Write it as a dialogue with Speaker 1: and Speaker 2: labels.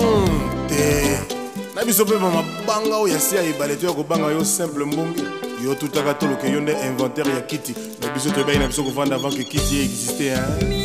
Speaker 1: hmm, te na
Speaker 2: biso mpe bamabanga oyo ya sia ebale to ya kobanga yo simple mbongi yo tutaka toluka yo nde inventaire ya kiti na biso toyebaki na biso kovanda avant ke kiti ye
Speaker 1: existe hein?